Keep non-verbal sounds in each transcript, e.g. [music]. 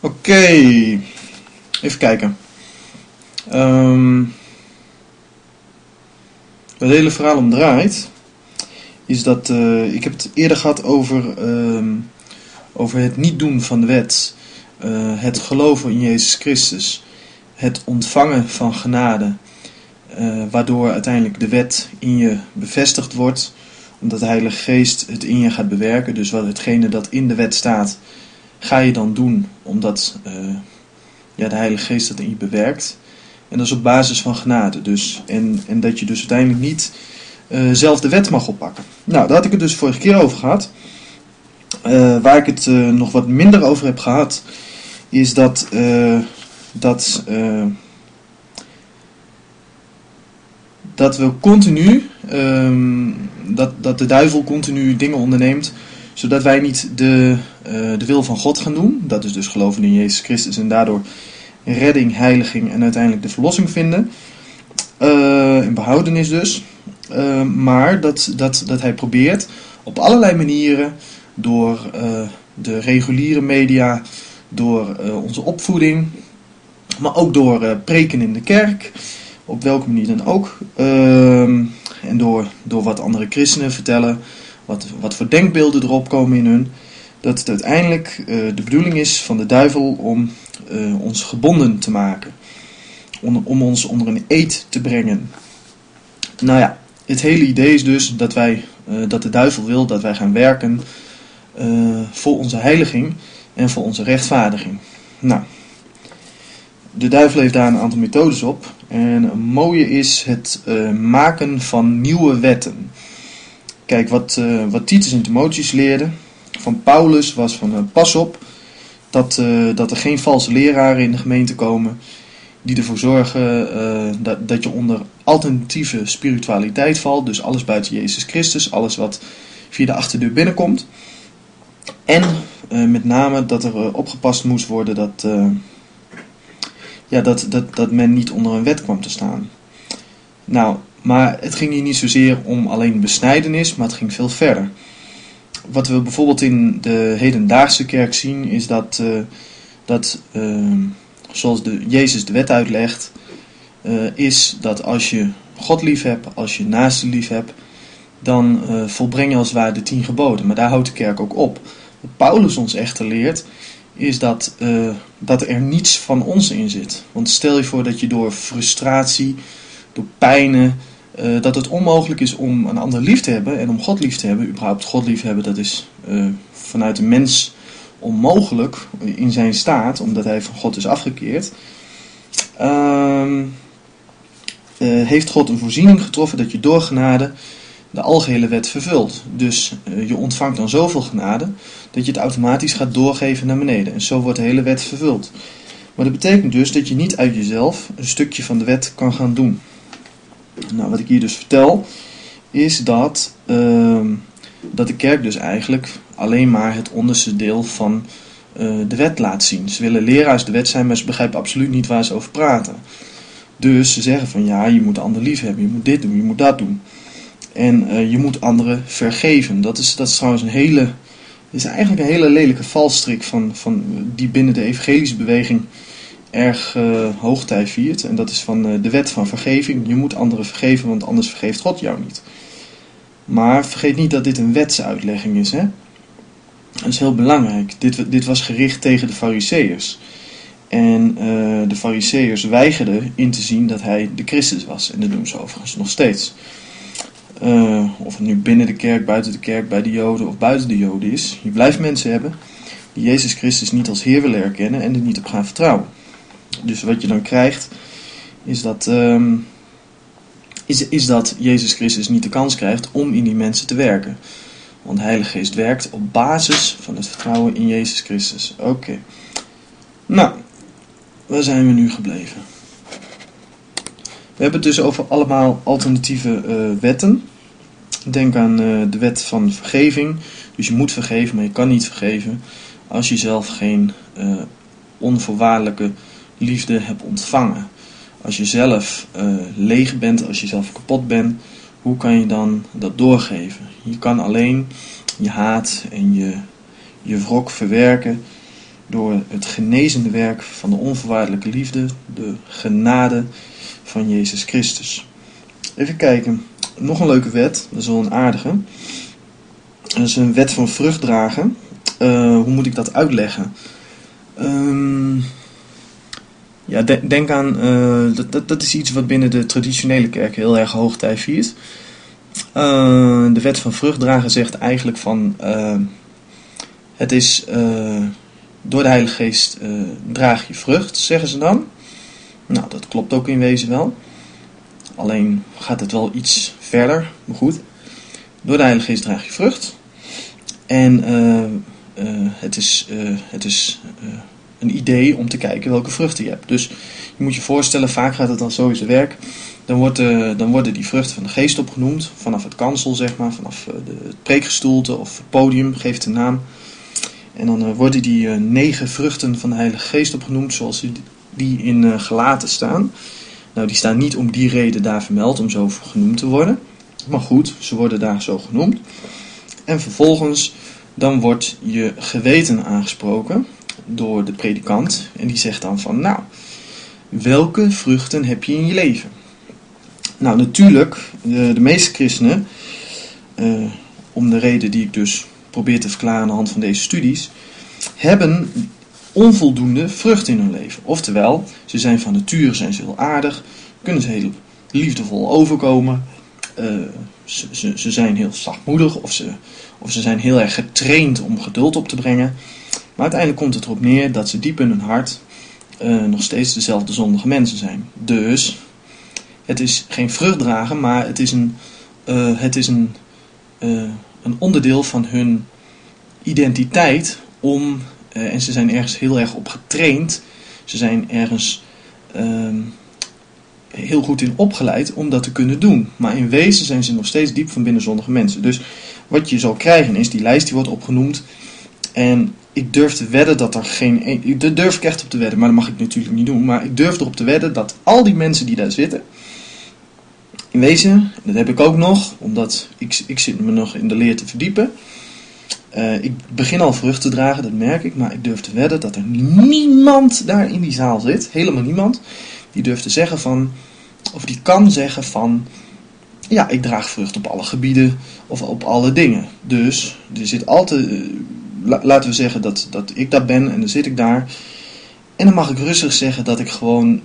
Oké, even kijken. Waar het hele verhaal om draait, is dat eh, ik heb het eerder gehad over, ehm, over het niet doen van de wet, eh, het geloven in Jezus Christus, het ontvangen van genade, eh, waardoor uiteindelijk de wet in je bevestigd wordt, omdat de Heilige Geest het in je gaat bewerken. Dus wat hetgene dat in de wet staat, ga je dan doen, omdat ja, de Heilige Geest dat in je bewerkt. En dat is op basis van genade. Dus, en, en dat je dus uiteindelijk niet uh, zelf de wet mag oppakken. Nou, daar had ik het dus vorige keer over gehad. Uh, waar ik het nog wat minder over heb gehad, is dat, dat, dat we continu, um, dat, dat de duivel continu dingen onderneemt, zodat wij niet de, de wil van God gaan doen. Dat is dus geloven in Jezus Christus en daardoor redding, heiliging en uiteindelijk de verlossing vinden. Uh, in behoudenis dus. Uh, maar dat, dat, dat hij probeert op allerlei manieren door de reguliere media, door onze opvoeding, maar ook door preken in de kerk, op welke manier dan ook. Ehm, en door, door wat andere christenen vertellen, wat, wat voor denkbeelden erop komen in hun. Dat het uiteindelijk de bedoeling is van de duivel om uh, ons gebonden te maken. Om, om ons onder een eed te brengen. Nou ja, het hele idee is dus dat, wij, uh, dat de duivel wil dat wij gaan werken voor onze heiliging en voor onze rechtvaardiging. Nou, de duivel heeft daar een aantal methodes op. En een mooie is het maken van nieuwe wetten. Kijk, wat, wat Titus en Timotheus leerden van Paulus was van pas op dat, uh, dat er geen valse leraren in de gemeente komen die ervoor zorgen uh, dat, dat je onder alternatieve spiritualiteit valt. Dus alles buiten Jezus Christus, alles wat via de achterdeur binnenkomt. En uh, met name dat er opgepast moest worden dat, ja, dat, dat, dat men niet onder een wet kwam te staan. Nou, maar het ging hier niet zozeer om alleen besnijdenis, maar het ging veel verder wat we bijvoorbeeld in de hedendaagse kerk zien, is dat, uh, dat uh, zoals de, Jezus de wet uitlegt, uh, is dat als je God lief hebt, als je naaste lief hebt, dan volbreng je als het ware de tien geboden. Maar daar houdt de kerk ook op. Wat Paulus ons echter leert, is dat, dat er niets van ons in zit. Want stel je voor dat je door frustratie, door pijnen, uh, dat het onmogelijk is om een ander lief te hebben en om God lief te hebben. Überhaupt God lief hebben, dat is uh, vanuit de mens onmogelijk in zijn staat, omdat hij van God is afgekeerd. Uh, heeft God een voorziening getroffen dat je door genade de algehele wet vervult. Dus je ontvangt dan zoveel genade dat je het automatisch gaat doorgeven naar beneden. En zo wordt de hele wet vervuld. Maar dat betekent dus dat je niet uit jezelf een stukje van de wet kan gaan doen. Nou, wat ik hier dus vertel, is dat, uh, dat de kerk dus eigenlijk alleen maar het onderste deel van uh, de wet laat zien. Ze willen leraars de wet zijn, maar ze begrijpen absoluut niet waar ze over praten. Dus ze zeggen van ja, je moet anderen lief hebben, je moet dit doen, je moet dat doen. En uh, je moet anderen vergeven. Dat is, dat is trouwens een hele, is eigenlijk een hele lelijke valstrik van, van, die binnen de evangelische beweging erg uh, hoogtij viert. En dat is van uh, de wet van vergeving. Je moet anderen vergeven, want anders vergeeft God jou niet. Maar vergeet niet dat dit een wetsuitlegging is. Hè? Dat is heel belangrijk. Dit, dit was gericht tegen de fariseërs. En uh, de fariseërs weigerden in te zien dat hij de Christus was. En dat doen ze overigens nog steeds. of het nu binnen de kerk, buiten de kerk, bij de Joden of buiten de Joden is. Je blijft mensen hebben die Jezus Christus niet als Heer willen erkennen en er niet op gaan vertrouwen. Dus wat je dan krijgt, is dat, um, is, is dat Jezus Christus niet de kans krijgt om in die mensen te werken. Want de Heilige Geest werkt op basis van het vertrouwen in Jezus Christus. Oké. Nou, waar zijn we nu gebleven? We hebben het dus over allemaal alternatieve uh, wetten. Denk aan uh, de wet van vergeving. Dus je moet vergeven, maar je kan niet vergeven als je zelf geen uh, onvoorwaardelijke liefde hebt ontvangen. Als je zelf uh, leeg bent, als je zelf kapot bent, hoe kan je dan dat doorgeven? Je kan alleen je haat en je, je wrok verwerken door het genezende werk van de onvoorwaardelijke liefde, de genade van Jezus Christus. Even kijken, nog een leuke wet, dat is wel een aardige. Dat is een wet van vrucht dragen. Uh, hoe moet ik dat uitleggen? Um, ja, de, denk aan, uh, dat, dat, is iets wat binnen de traditionele kerk heel erg hoogtij viert. Uh, de wet van vruchtdragen zegt eigenlijk van, uh, het is door de Heilige Geest draag je vrucht, zeggen ze dan. Nou, dat klopt ook in wezen wel. Alleen gaat het wel iets verder, maar goed. Door de Heilige Geest draag je vrucht. En het is, het is een idee om te kijken welke vruchten je hebt. Dus je moet je voorstellen, vaak gaat het dan zo in zijn werk. Dan, wordt, dan worden die vruchten van de geest opgenoemd. Vanaf het kansel, zeg maar. Vanaf eh, de, het preekgestoelte of het podium, geeft een naam. En dan uh, worden die negen vruchten van de Heilige Geest opgenoemd, zoals die in gelaten staan. Nou, die staan niet om die reden daar vermeld, om zo genoemd te worden. Maar goed, ze worden daar zo genoemd. En vervolgens, dan wordt je geweten aangesproken door de predikant. En die zegt dan van, nou, welke vruchten heb je in je leven? Nou, natuurlijk, de, de meeste christenen, uh, om de reden die ik dus probeer te verklaren aan de hand van deze studies, hebben onvoldoende vrucht in hun leven. Oftewel, ze zijn van nature zijn ze heel aardig, kunnen ze heel liefdevol overkomen, uh, ze, ze, ze, zijn heel zachtmoedig of ze, of ze zijn heel erg getraind om geduld op te brengen. Maar uiteindelijk komt het erop neer dat ze diep in hun hart uh, nog steeds dezelfde zondige mensen zijn. Dus het is geen vruchtdragen, maar het is een, uh, het is een, uh, een onderdeel van hun identiteit om, en ze zijn ergens heel erg op getraind, ze zijn ergens ehm, heel goed in opgeleid om dat te kunnen doen. Maar in wezen zijn ze nog steeds diep van binnen zondige mensen. Dus wat je zal krijgen is, die lijst die wordt opgenoemd. En ik durf te wedden dat er geen. Daar durf ik echt op te wedden, maar dat mag ik natuurlijk niet doen. Maar ik durf erop te wedden dat al die mensen die daar zitten. In wezen, dat heb ik ook nog, omdat ik, ik zit me nog in de leer te verdiepen. Uh, ik begin al vrucht te dragen, dat merk ik. Maar ik durf te wedden dat er niemand daar in die zaal zit. Helemaal niemand. Die durft te zeggen van. Of die kan zeggen van. Ja, ik draag vrucht op alle gebieden of op alle dingen. Dus er zit altijd laten we zeggen dat, dat ik dat ben en dan zit ik daar. En dan mag ik rustig zeggen dat ik gewoon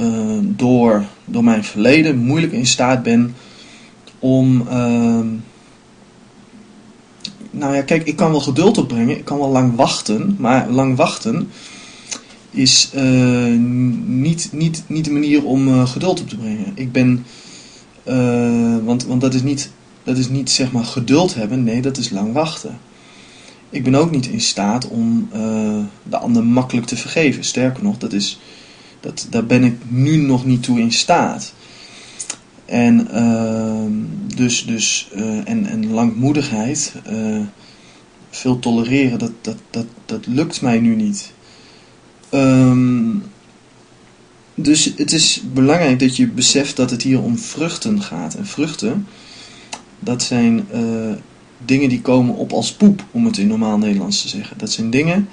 uh, door, door mijn verleden moeilijk in staat ben om. Uh, nou ja, kijk, ik kan wel geduld opbrengen, ik kan wel lang wachten, maar lang wachten is uh, niet, niet, niet de manier om uh, geduld op te brengen. Ik ben, want, want dat is niet, dat is niet zeg maar geduld hebben, nee, dat is lang wachten ik ben ook niet in staat om uh, de ander makkelijk te vergeven. Sterker nog, dat is, dat, daar ben ik nu nog niet toe in staat. En, uh, dus, dus, uh, en, en langmoedigheid, veel tolereren, dat, dat, dat, dat lukt mij nu niet. Um, dus het is belangrijk dat je beseft dat het hier om vruchten gaat. En vruchten, dat zijn dingen die komen op als poep, om het in normaal Nederlands te zeggen. Dat zijn dingen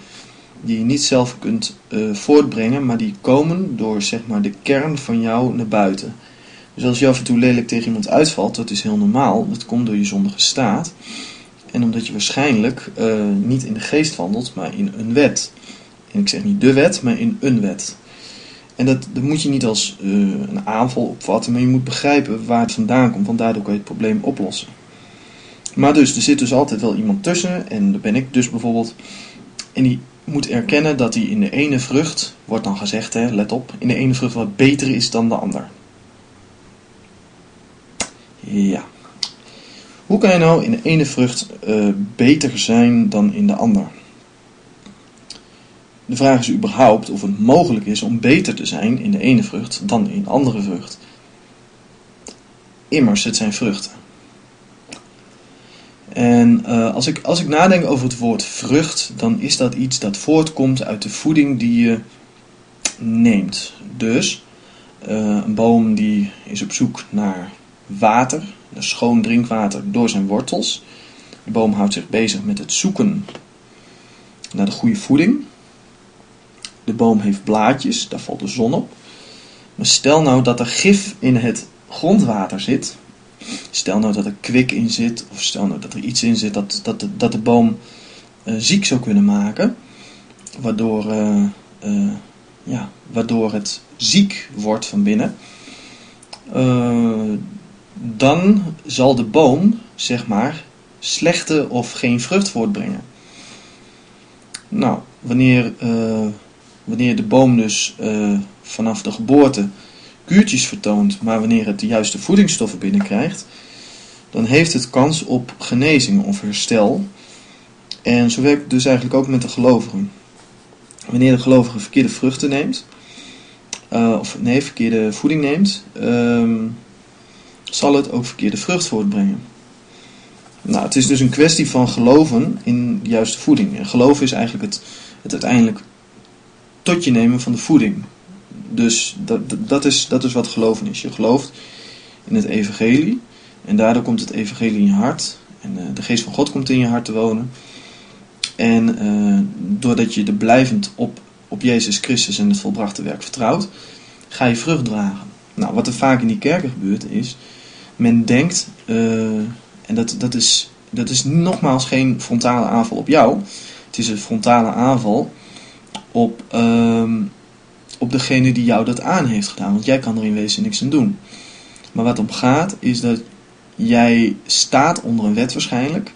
die je niet zelf kunt uh, voortbrengen, maar die komen door zeg maar, de kern van jou naar buiten. Dus als je af en toe lelijk tegen iemand uitvalt, dat is heel normaal. Dat komt door je zondige staat. En omdat je waarschijnlijk uh, niet in de geest wandelt, maar in een wet. En ik zeg niet de wet, maar in een wet. En dat, dat moet je niet als uh, een aanval opvatten, maar je moet begrijpen waar het vandaan komt, want daardoor kan je het probleem oplossen. Maar dus, er zit dus altijd wel iemand tussen. En dat ben ik dus bijvoorbeeld. En die moet erkennen dat hij in de ene vrucht, wordt dan gezegd, hè, let op, in de ene vrucht wat beter is dan de ander. Ja. Hoe kan je nou in de ene vrucht uh, beter zijn dan in de ander? De vraag is überhaupt of het mogelijk is om beter te zijn in de ene vrucht dan in de andere vrucht. Immers, het zijn vruchten. En uh, als, ik, als ik nadenk over het woord vrucht, dan is dat iets dat voortkomt uit de voeding die je neemt. Dus uh, een boom die is op zoek naar water, naar schoon drinkwater door zijn wortels. De boom houdt zich bezig met het zoeken naar de goede voeding. de boom heeft blaadjes, daar valt de zon op. Maar stel nou dat er gif in het grondwater zit. Stel nou dat er kwik in zit, of stel nou dat er iets in zit dat, dat, de, dat de boom uh, ziek zou kunnen maken. Waardoor, uh, uh, ja, waardoor het ziek wordt van binnen. dan zal de boom, zeg maar, slechte of geen vrucht voortbrengen. Nou, wanneer, wanneer de boom dus vanaf de geboorte kuurtjes vertoont, maar wanneer het de juiste voedingsstoffen binnenkrijgt, dan heeft het kans op genezing of herstel. En zo werkt het dus eigenlijk ook met de gelovigen. Wanneer de gelovige verkeerde vruchten neemt, uh, of nee, verkeerde voeding neemt, uh, zal het ook verkeerde vrucht voortbrengen. Nou, het is dus een kwestie van geloven in de juiste voeding. En geloven is eigenlijk het, het uiteindelijk tot je nemen van de voeding. Dus dat, dat, is, dat is wat geloven is. Je gelooft in het evangelie en daardoor komt het evangelie in je hart. En uh, de geest van God komt in je hart te wonen. En uh, doordat je er blijvend op, op Jezus Christus en het volbrachte werk vertrouwt, ga je vrucht dragen. Nou, wat er vaak in die kerken gebeurt is, men denkt, uh, en dat, dat, is, dat is nogmaals geen frontale aanval op jou, het is een frontale aanval op, uh, op degene die jou dat aan heeft gedaan, want jij kan er in wezen niks aan doen. Maar wat om gaat is dat jij staat onder een wet waarschijnlijk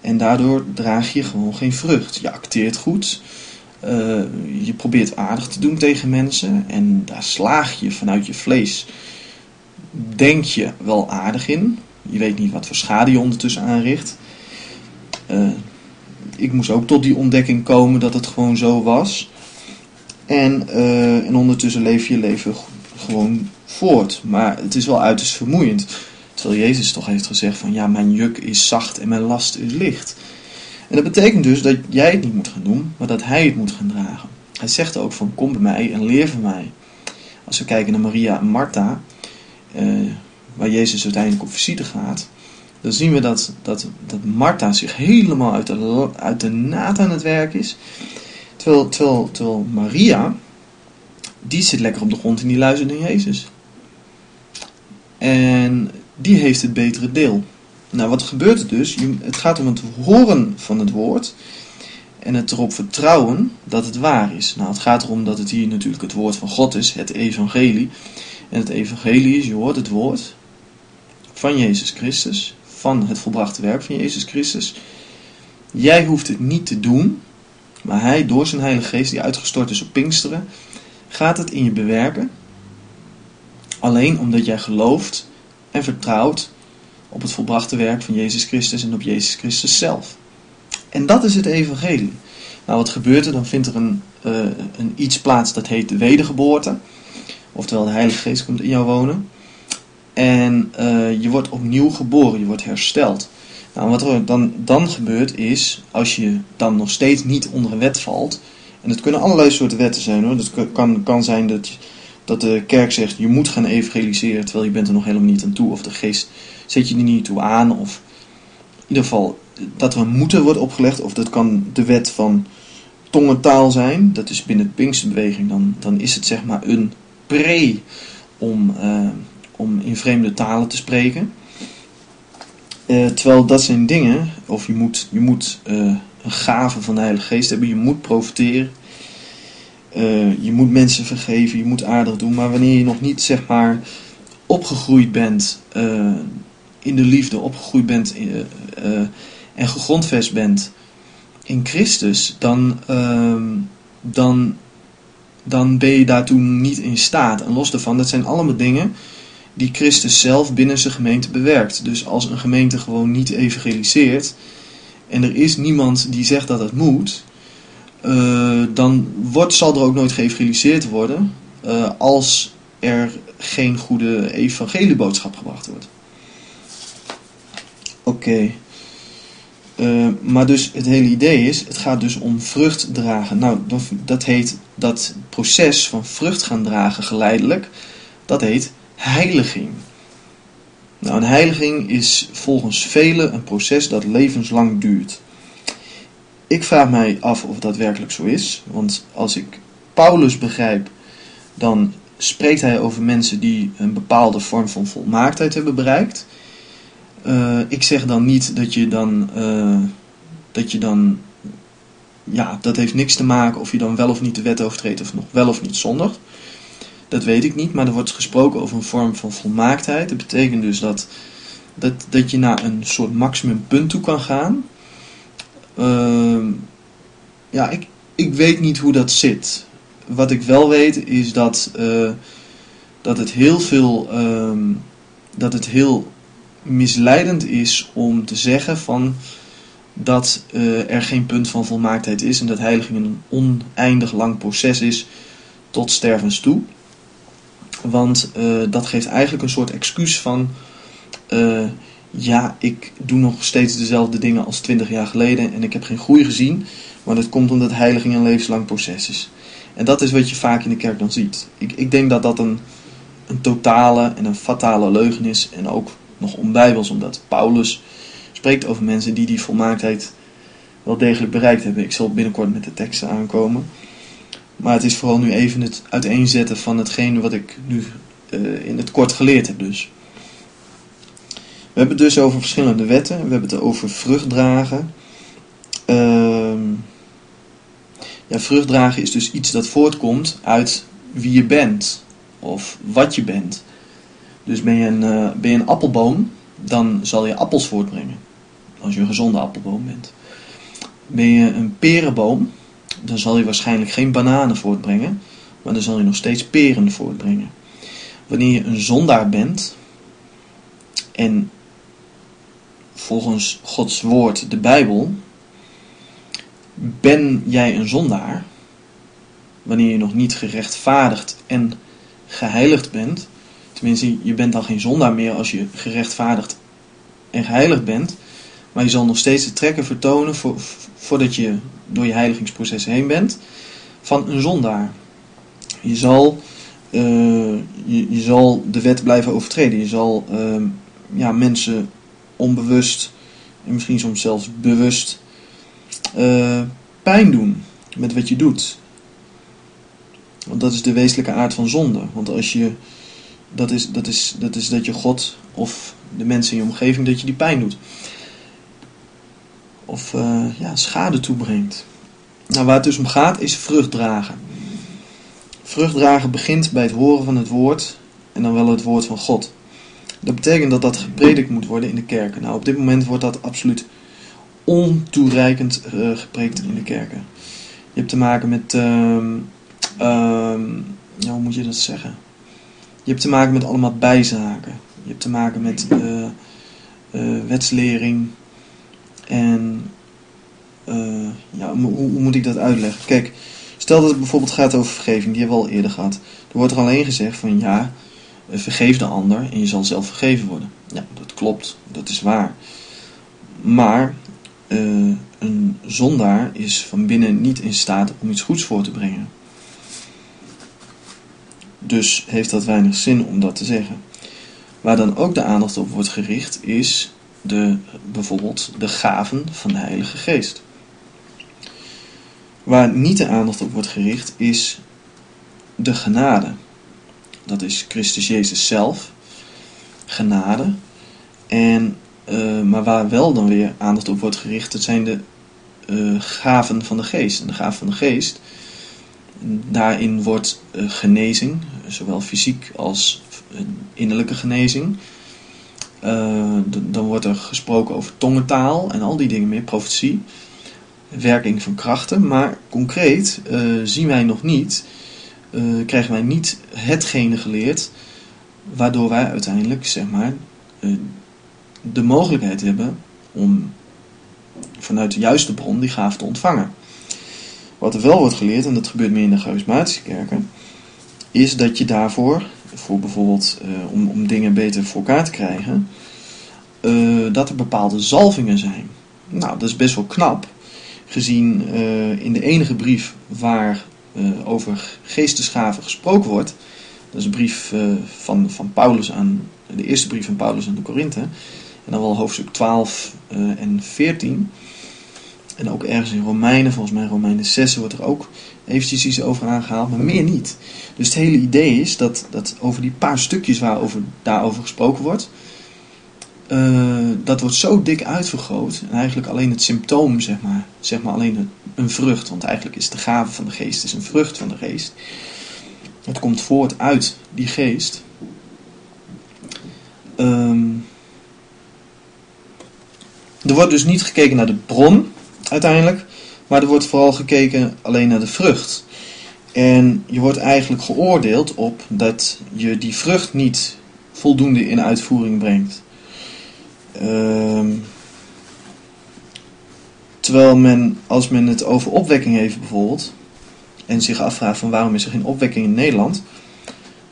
en daardoor draag je gewoon geen vrucht. Je acteert goed, uh, je probeert aardig te doen tegen mensen en daar slaag je vanuit je vlees. Denk je wel aardig in. Je weet niet wat voor schade je ondertussen aanricht. Uh, ik moest ook tot die ontdekking komen dat het gewoon zo was. En, uh, en ondertussen leef je leven gewoon voort. Maar het is wel uiterst vermoeiend. Terwijl Jezus toch heeft gezegd van ja, mijn juk is zacht en mijn last is licht. En dat betekent dus dat jij het niet moet gaan doen, maar dat hij het moet gaan dragen. Hij zegt ook van kom bij mij en leer van mij. Als we kijken naar Maria en Martha, uh, waar Jezus uiteindelijk op visite gaat, dan zien we dat, dat, dat Martha zich helemaal uit de, uit de naad aan het werk is. Terwijl, Maria, die zit lekker op de grond en die luistert naar Jezus. En die heeft het betere deel. Nou, wat gebeurt er dus? Het gaat om het horen van het woord en het erop vertrouwen dat het waar is. Nou, het gaat erom dat het hier natuurlijk het woord van God is, het evangelie. En het evangelie is, je hoort het woord van Jezus Christus, van het volbrachte werk van Jezus Christus. Jij hoeft het niet te doen, maar Hij, door zijn Heilige Geest die uitgestort is op Pinksteren, gaat het in je bewerken. Alleen omdat jij gelooft en vertrouwt op het volbrachte werk van Jezus Christus en op Jezus Christus zelf. En dat is het evangelie. Nou, wat gebeurt er? Dan vindt er een, uh, een iets plaats dat heet de wedergeboorte. Oftewel, de Heilige Geest komt in jou wonen. En uh, je wordt opnieuw geboren, je wordt hersteld. Nou, wat er dan, dan gebeurt is, als je dan nog steeds niet onder een wet valt. En het kunnen allerlei soorten wetten zijn hoor. Het kan, kan zijn dat dat de kerk zegt je moet gaan evangeliseren terwijl je bent er nog helemaal niet aan toe. Of de geest zet je er niet toe aan. Of in ieder geval dat er een moeten wordt opgelegd. Of dat kan de wet van tongentaal zijn. Dat is binnen de Pinksterbeweging. Dan, dan is het zeg maar een pre om, uh, om in vreemde talen te spreken. Uh, terwijl dat zijn dingen, of je moet, je moet uh, een gave van de Heilige Geest hebben, je moet profiteren. Uh, je moet mensen vergeven, je moet aardig doen. Maar wanneer je nog niet zeg maar opgegroeid bent in de liefde, opgegroeid bent en gegrondvest bent in Christus, dan, ehm, dan, dan ben je daartoe niet in staat. En los daarvan, dat zijn allemaal dingen die Christus zelf binnen zijn gemeente bewerkt. Dus als een gemeente gewoon niet evangeliseert en er is niemand die zegt dat het moet, uh, dan wordt, zal er ook nooit geëvangeliseerd worden uh, als er geen goede evangelieboodschap gebracht wordt. Oké. Uh, maar dus het hele idee is, het gaat dus om vrucht dragen. Nou, dat heet dat proces van vrucht gaan dragen geleidelijk, dat heet heiliging. Nou, een heiliging is volgens velen een proces dat levenslang duurt. Ik vraag mij af of dat werkelijk zo is. Want als ik Paulus begrijp, dan spreekt hij over mensen die een bepaalde vorm van volmaaktheid hebben bereikt. Uh, ik zeg dan niet dat je dan, uh, dat je dan, ja, dat heeft niks te maken of je dan wel of niet de wet overtreedt of nog wel of niet zondigt. Dat weet ik niet, maar er wordt gesproken over een vorm van volmaaktheid. Dat betekent dus dat, dat, dat je naar een soort maximumpunt toe kan gaan. Uh, ja, ik, ik weet niet hoe dat zit. Wat ik wel weet is dat, uh, dat het heel veel. Uh, dat het heel misleidend is om te zeggen van dat uh, er geen punt van volmaaktheid is en dat heiliging een oneindig lang proces is tot stervens toe. Want uh, dat geeft eigenlijk een soort excuus van uh, ja, ik doe nog steeds dezelfde dingen als 20 jaar geleden en ik heb geen groei gezien. Maar dat komt omdat heiliging een levenslang proces is. En dat is wat je vaak in de kerk dan ziet. Ik, ik denk dat dat een, een totale en een fatale leugen is. En ook nog onbijbels, omdat Paulus spreekt over mensen die die volmaaktheid wel degelijk bereikt hebben. Ik zal binnenkort met de teksten aankomen. Maar het is vooral nu even het uiteenzetten van hetgene wat ik nu uh, in het kort geleerd heb dus. We hebben het dus over verschillende wetten. We hebben het over vruchtdragen. Uh, ja, vruchtdragen is dus iets dat voortkomt uit wie je bent. Of wat je bent. Dus ben je een, uh, ben je een appelboom, dan zal je appels voortbrengen. Als je een gezonde appelboom bent. Ben je een perenboom, dan zal je waarschijnlijk geen bananen voortbrengen. Maar dan zal je nog steeds peren voortbrengen. Wanneer je een zondaar bent en volgens Gods woord, de Bijbel, ben jij een zondaar, wanneer je nog niet gerechtvaardigd en geheiligd bent, tenminste je bent dan geen zondaar meer als je gerechtvaardigd en geheiligd bent, maar je zal nog steeds de trekken vertonen voor, voordat je door je heiligingsproces heen bent van een zondaar. Je zal, uh, je, zal de wet blijven overtreden. Je zal uh, ja, mensen onbewust en misschien soms zelfs bewust uh, pijn doen met wat je doet. Want dat is de wezenlijke aard van zonde. Want als je, dat is, dat is, dat is dat je God of de mensen in je omgeving, dat je die pijn doet. Of uh, ja, schade toebrengt. Nou, waar het dus om gaat is vruchtdragen. Vruchtdragen begint bij het horen van het woord en dan wel het woord van God. Dat betekent dat dat gepredikt moet worden in de kerken. Nou, op dit moment wordt dat absoluut ontoereikend uh, gepreekt in de kerken. Je hebt te maken met, uh, ja, hoe moet je dat zeggen? Je hebt te maken met allemaal bijzaken. Je hebt te maken met uh, wetslering. En ja, hoe, hoe, moet ik dat uitleggen? Kijk, stel dat het bijvoorbeeld gaat over vergeving, die hebben we al eerder gehad. Er wordt er alleen gezegd van ja, vergeef de ander en je zal zelf vergeven worden. Ja, dat klopt, dat is waar. Maar uh, een zondaar is van binnen niet in staat om iets goeds voor te brengen. Dus heeft dat weinig zin om dat te zeggen. Waar dan ook de aandacht op wordt gericht is de, bijvoorbeeld de gaven van de Heilige Geest. Waar niet de aandacht op wordt gericht is de genade. Dat is Christus Jezus zelf, genade. En uh, maar waar wel dan weer aandacht op wordt gericht, dat zijn de uh, gaven van de geest. En de gaven van de geest, daarin wordt uh, genezing, zowel fysiek als innerlijke genezing. Dan wordt er gesproken over tongentaal en al die dingen meer, profetie, werking van krachten. Maar concreet zien wij nog niet, krijgen wij niet hetgene geleerd waardoor wij uiteindelijk, zeg maar, de mogelijkheid hebben om vanuit de juiste bron die gaaf te ontvangen. Wat er wel wordt geleerd, en dat gebeurt meer in de charismatische kerken, is dat je daarvoor, voor bijvoorbeeld uh, om, om dingen beter voor elkaar te krijgen, uh, dat er bepaalde zalvingen zijn. Nou, dat is best wel knap, gezien uh, in de enige brief waar over geestesgaven gesproken wordt, dat is een brief van, van Paulus aan, de eerste brief van Paulus aan de Korinthe, en dan wel hoofdstuk 12 uh, eh, en 14. En ook ergens in Romeinen, volgens mij Romeinen 6 wordt er ook eventjes iets over aangehaald, maar meer niet. Dus het hele idee is dat, dat over die paar stukjes waarover daarover gesproken wordt, uh, dat wordt zo dik uitvergroot. En eigenlijk alleen het symptoom, zeg maar, zeg maar alleen een vrucht. Want eigenlijk is de gave van de geest is een vrucht van de geest. Het komt voort uit die geest. Um, er wordt dus niet gekeken naar de bron uiteindelijk, maar er wordt vooral gekeken alleen naar de vrucht. En je wordt eigenlijk geoordeeld op dat je die vrucht niet voldoende in uitvoering brengt. Um, terwijl men, als men het over opwekking heeft bijvoorbeeld, en zich afvraagt van waarom is er geen opwekking in Nederland,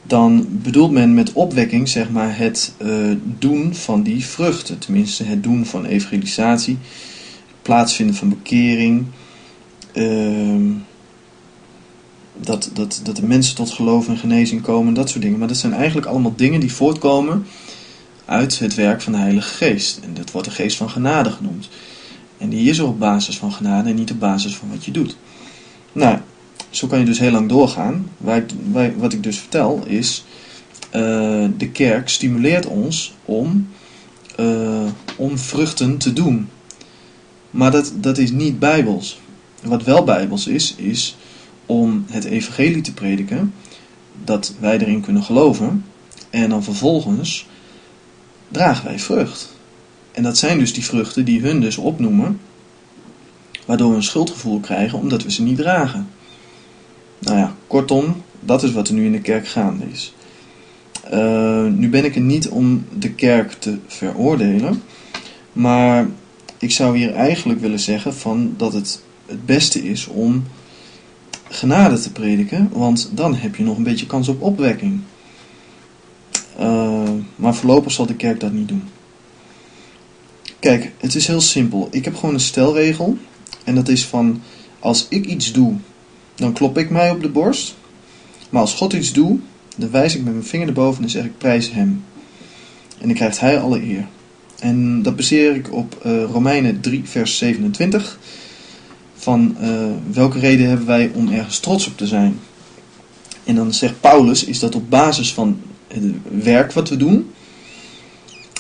dan bedoelt men met opwekking zeg maar het uh, doen van die vruchten. Tenminste het doen van evangelisatie, plaatsvinden van bekering, uh, dat, dat, dat de mensen tot geloof en genezing komen, dat soort dingen. Maar dat zijn eigenlijk allemaal dingen die voortkomen uit het werk van de Heilige Geest. En dat wordt de geest van genade genoemd. En die is er op basis van genade en niet op basis van wat je doet. Nou, zo kan je dus heel lang doorgaan. wat ik dus vertel is, uh, de kerk stimuleert ons om, uh, om vruchten te doen. Maar dat, dat is niet bijbels. Wat wel bijbels is, is om het evangelie te prediken, dat wij erin kunnen geloven. En dan vervolgens dragen wij vrucht. En dat zijn dus die vruchten die hun dus opnoemen, waardoor we een schuldgevoel krijgen omdat we ze niet dragen. Nou ja, kortom, dat is wat er nu in de kerk gaande is. Uh, nu ben ik er niet om de kerk te veroordelen, maar ik zou hier eigenlijk willen zeggen van dat het het beste is om genade te prediken, want dan heb je nog een beetje kans op opwekking. Uh, maar voorlopig zal de kerk dat niet doen. Kijk, het is heel simpel. Ik heb gewoon een stelregel. En dat is van, als ik iets doe, dan klop ik mij op de borst. Maar als God iets doet, dan wijs ik met mijn vinger erboven en zeg ik prijs hem. En dan krijgt hij alle eer. En dat baseer ik op uh, Romeinen 3, vers 27. Van uh, welke reden hebben wij om ergens trots op te zijn? En dan zegt Paulus, is dat op basis van het werk wat we doen?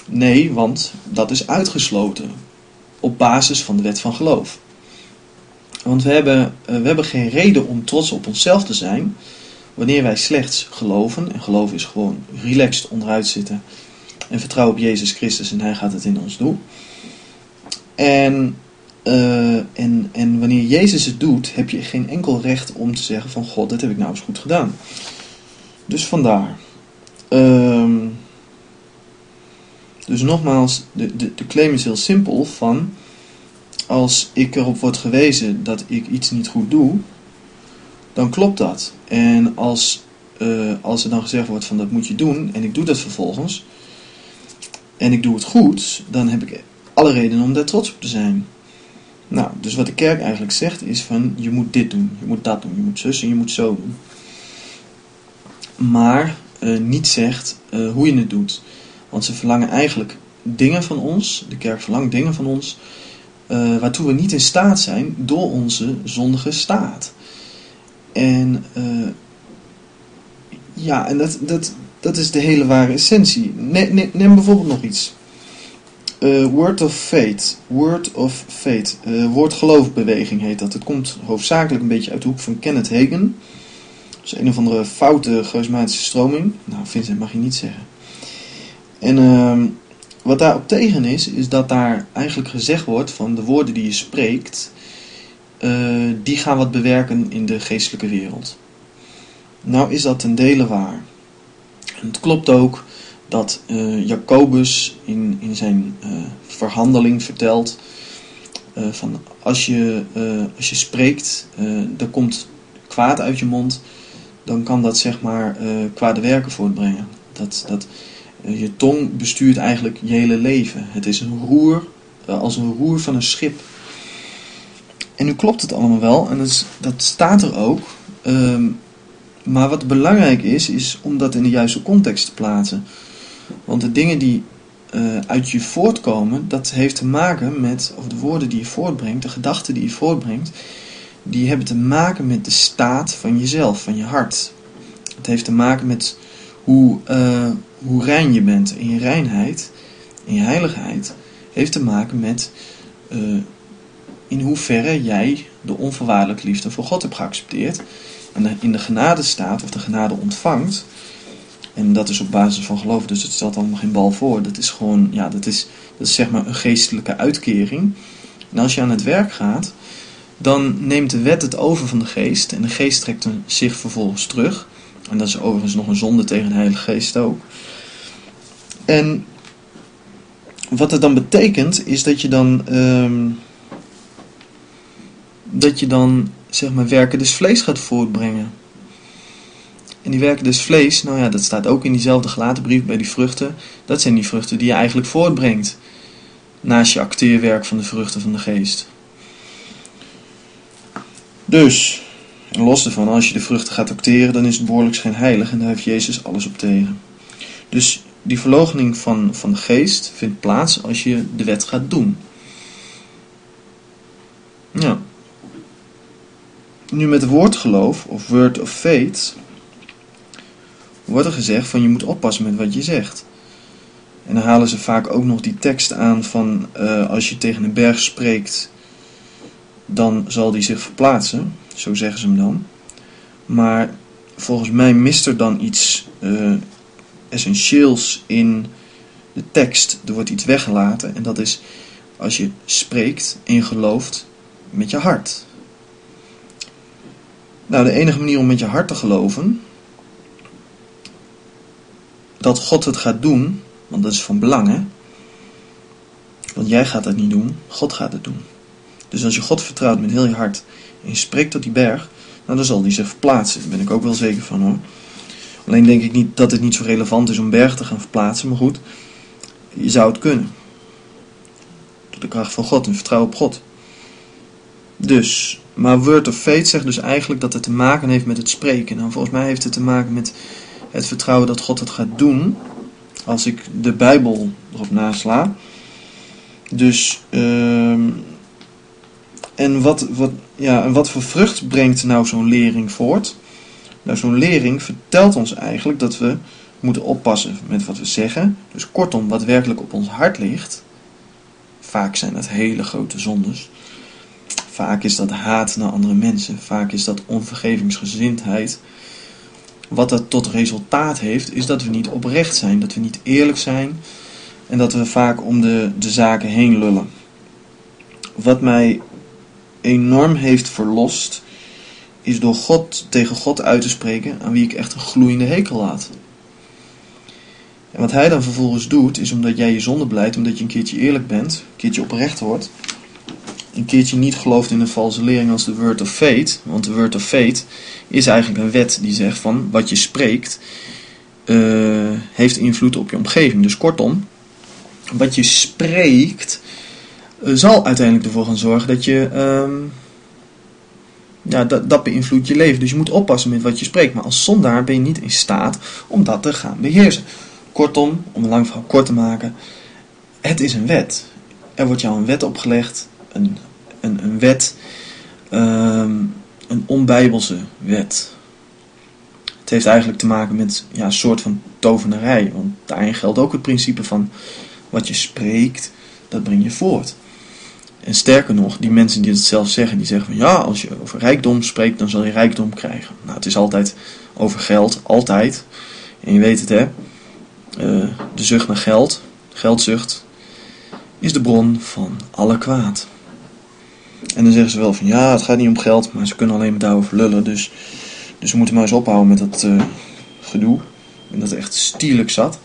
Nee, want dat is uitgesloten. Op basis van de wet van geloof. Want we hebben, eh, we hebben geen reden om trots op onszelf te zijn wanneer wij slechts geloven. En geloven is gewoon relaxed onderuit zitten en vertrouwen op Jezus Christus en Hij gaat het in ons doen. En, uh, en, en wanneer Jezus het doet, heb je geen enkel recht om te zeggen van God, dat heb ik nou eens goed gedaan. Dus vandaar. Um, dus nogmaals, de, de, de claim is heel simpel van als ik erop word gewezen dat ik iets niet goed doe, dan klopt dat. En als, uh, als er dan gezegd wordt van dat moet je doen en ik doe dat vervolgens en ik doe het goed, dan heb ik alle reden om daar trots op te zijn. Nou, dus wat de kerk eigenlijk zegt is van je moet dit doen, je moet dat doen, je moet zus en je moet zo doen. Maar uh, niet zegt uh, hoe je het doet. Want ze verlangen eigenlijk dingen van ons, de kerk verlangt dingen van ons, uh, waartoe we niet in staat zijn door onze zondige staat. En ja, en dat, dat, dat is de hele ware essentie. neem bijvoorbeeld nog iets. word of Faith. Word of Faith. Uh, woordgeloofbeweging heet dat. Het komt hoofdzakelijk een beetje uit de hoek van Kenneth Hagen. Dat is een of andere foute charismatische stroming. Nou, Vincent mag je niet zeggen. En uh, wat daarop tegen is, is dat daar eigenlijk gezegd wordt van de woorden die je spreekt, uh, die gaan wat bewerken in de geestelijke wereld. Nou is dat ten dele waar. En het klopt ook dat uh, Jacobus in, in zijn uh, verhandeling vertelt van als je, als je spreekt, er komt kwaad uit je mond, dan kan dat zeg maar kwade werken voortbrengen. Dat, dat, eh, je tong bestuurt eigenlijk je hele leven. Het is een roer, eh, als een roer van een schip. En nu klopt het allemaal wel, en dat, dat staat er ook. Ehm, maar wat belangrijk is, is om dat in de juiste context te plaatsen. Want de dingen die uh, uit je voortkomen, dat heeft te maken met, of de woorden die je voortbrengt, de gedachten die je voortbrengt, die hebben te maken met de staat van jezelf, van je hart. Het heeft te maken met hoe, uh, hoe rein je bent. En je reinheid, en je heiligheid, heeft te maken met uh, in hoeverre jij de onvoorwaardelijke liefde voor God hebt geaccepteerd. In de genade staat, of de genade ontvangt. En dat is op basis van geloof, dus het stelt allemaal geen bal voor. Dat is gewoon, ja, dat is, dat is zeg maar een geestelijke uitkering. En als je aan het werk gaat, dan neemt de wet het over van de geest. En de geest trekt zich vervolgens terug. En dat is overigens nog een zonde tegen de Heilige Geest ook. En wat het dan betekent, is dat je dan. Um, dat je dan, zeg maar, werken des vlees gaat voortbrengen. En die werken des vlees, nou ja, dat staat ook in diezelfde gelaten brief bij die vruchten. Dat zijn die vruchten die je eigenlijk voortbrengt. Naast je acteerwerk van de vruchten van de geest. Dus, en los ervan, als je de vruchten gaat acteren, dan is het behoorlijk geen heilig en daar heeft Jezus alles op tegen. Dus die verloochening van, van de geest vindt plaats als je de wet gaat doen. Ja. Nu met woordgeloof, of word of faith, wordt er gezegd van je moet oppassen met wat je zegt. En dan halen ze vaak ook nog die tekst aan van uh, als je tegen een berg spreekt, dan zal die zich verplaatsen. Zo zeggen ze hem dan. Maar volgens mij mist er dan iets uh, essentieels in de tekst. Er wordt iets weggelaten en dat is als je spreekt en gelooft met je hart. Nou, de enige manier om met je hart te geloven dat God het gaat doen, want dat is van belang hè. Want jij gaat het niet doen, God gaat het doen. Dus als je God vertrouwt met heel je hart en je spreekt tot die berg, nou dan zal die zich verplaatsen. Daar ben ik ook wel zeker van hoor. Alleen denk ik niet dat het niet zo relevant is om bergen te gaan verplaatsen, maar goed, je zou het kunnen. Door de kracht van God en vertrouw op God. Dus, maar Word of Faith zegt dus eigenlijk dat het te maken heeft met het spreken. Nou, volgens mij heeft het te maken met het vertrouwen dat God het gaat doen. Als ik de Bijbel erop nasla. Dus, uh, en, wat, wat, ja, en wat voor vrucht brengt nou zo'n lering voort? Nou, zo'n lering vertelt ons eigenlijk dat we moeten oppassen met wat we zeggen. Dus kortom, wat werkelijk op ons hart ligt. Vaak zijn dat hele grote zondes. Vaak is dat haat naar andere mensen. Vaak is dat onvergevingsgezindheid. Wat dat tot resultaat heeft, is dat we niet oprecht zijn. Dat we niet eerlijk zijn. En dat we vaak om de, de zaken heen lullen. Wat mij enorm heeft verlost, is door God tegen God uit te spreken aan wie ik echt een gloeiende hekel laat. En wat hij dan vervolgens doet, is omdat jij je zonde blijft, omdat je een keertje eerlijk bent, een keertje oprecht wordt, een keertje niet gelooft in een valse lering als de word of fate, want de word of fate is eigenlijk een wet die zegt van wat je spreekt uh, heeft invloed op je omgeving. Dus kortom, wat je spreekt uh, zal uiteindelijk ervoor gaan zorgen dat je uh, ja, dat, dat beïnvloedt je leven. Dus je moet oppassen met wat je spreekt. Maar als zondaar ben je niet in staat om dat te gaan beheersen. Kortom, om een lang verhaal kort te maken. Het is een wet. Er wordt jou een wet opgelegd. Een, een, wet. Um, een onbijbelse wet. Het heeft eigenlijk te maken met ja, een soort van tovenarij. Want daarin geldt ook het principe van wat je spreekt, dat breng je voort. En sterker nog, die mensen die het zelf zeggen, die zeggen van ja, als je over rijkdom spreekt, dan zal je rijkdom krijgen. Nou, het is altijd over geld, altijd. En je weet het hè, uh, de zucht naar geld, geldzucht, is de bron van alle kwaad. En dan zeggen ze wel van ja, het gaat niet om geld, maar ze kunnen alleen maar daarover lullen. Dus, dus we moeten maar eens ophouden met dat uh, gedoe. En dat echt stierlijk zat.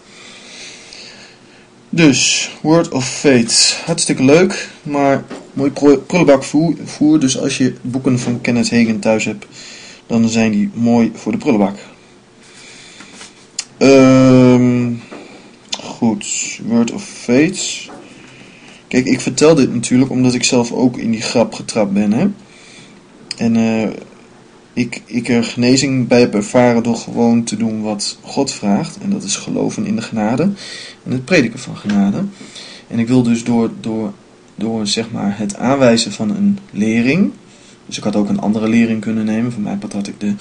Dus, Word of Fate. Hartstikke leuk, maar mooi prullenbak voer. Dus als je boeken van Kenneth Hagen thuis hebt, dan zijn die mooi voor de prullenbak. Um, goed, Word of Fate. Kijk, ik vertel dit natuurlijk omdat ik zelf ook in die grap getrapt ben. Hè? En uh, ik, ik er genezing bij heb ervaren door gewoon te doen wat God vraagt. En dat is geloven in de genade en het prediken van genade. En ik wil dus door, door, door zeg maar het aanwijzen van een lering. Dus ik had ook een andere lering kunnen nemen. Voor mij had ik de,